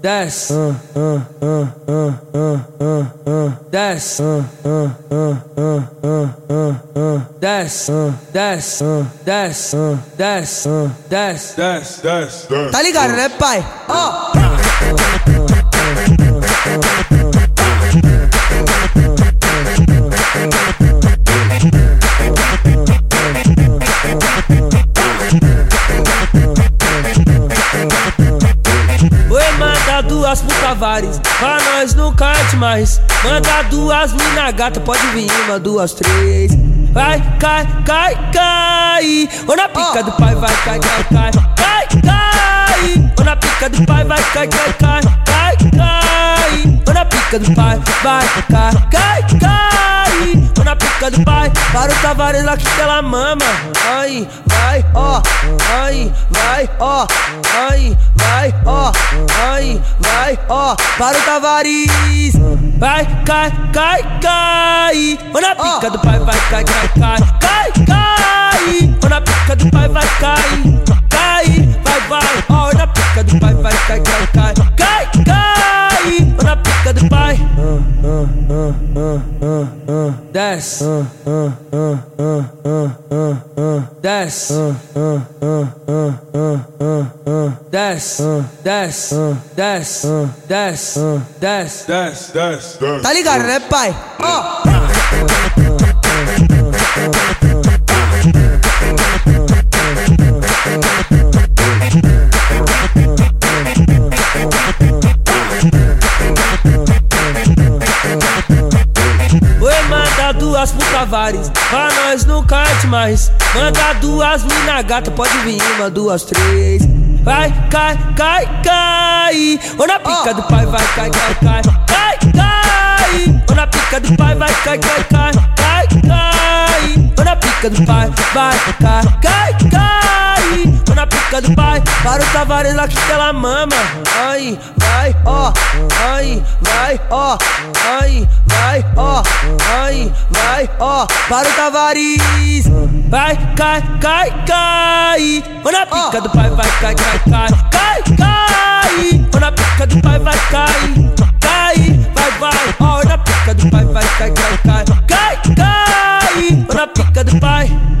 Desce. Desce. Desce. Desce. Desce. Desce. Desce. Desce, desce. Tá ligado, né, pai? Ó. Oi, duas pro Tavares, pra nós não cante mais. Manda duas mina gata, pode vir uma, duas, três. Vai, cai, cai, cai. Ou na pica do pai, vai, cai, cai, cai. Cai, cai. Ou na pica do pai, vai, cai, cai, cai. Cai, cai. Ou na pica do pai, vai, cai, cai, cai. Para o Tavares lá que ela mama. Ai, vai, ó. Ai, vai, ó. Ai, vai, ó. Ai, vai, ó. Para o Tavares. Vai, cai, cai, cai. Ou na pica do pai, vai, cai, cai, cai. Cai, cai. Ou na pica do pai, vai. Cai, Desce. Desce. Desce. Desce. Desce. Desce. Desce. Desce, desce. Tá ligado, né, pai? Ó. Oi, duas pro Tavares, pra nós não cante mais. Manda duas mina gata, pode vir uma, duas, três. Vai, cai, cai, cai. Ou na pica do pai, vai, cai, cai, cai. Cai, cai. Ou na pica do pai, vai, cai, cai, cai. Cai, cai. Ou na pica do pai, vai, cai, cai, cai. Ou na pica do pai, para o Tavares lá que ela mama. Ai, vai, ó. Ai, vai, ó. Ai, vai, ó. Vai, vai, ó, para o Tavares. Vai, cai, cai, cai. Ou na pica do pai, vai, cai, cai, cai. Cai, cai. Ou na pica do pai, vai, cai. Cai, vai, vai. Ó, na pica do pai, vai, cai, cai, cai. Cai, cai. Ou na pica do pai.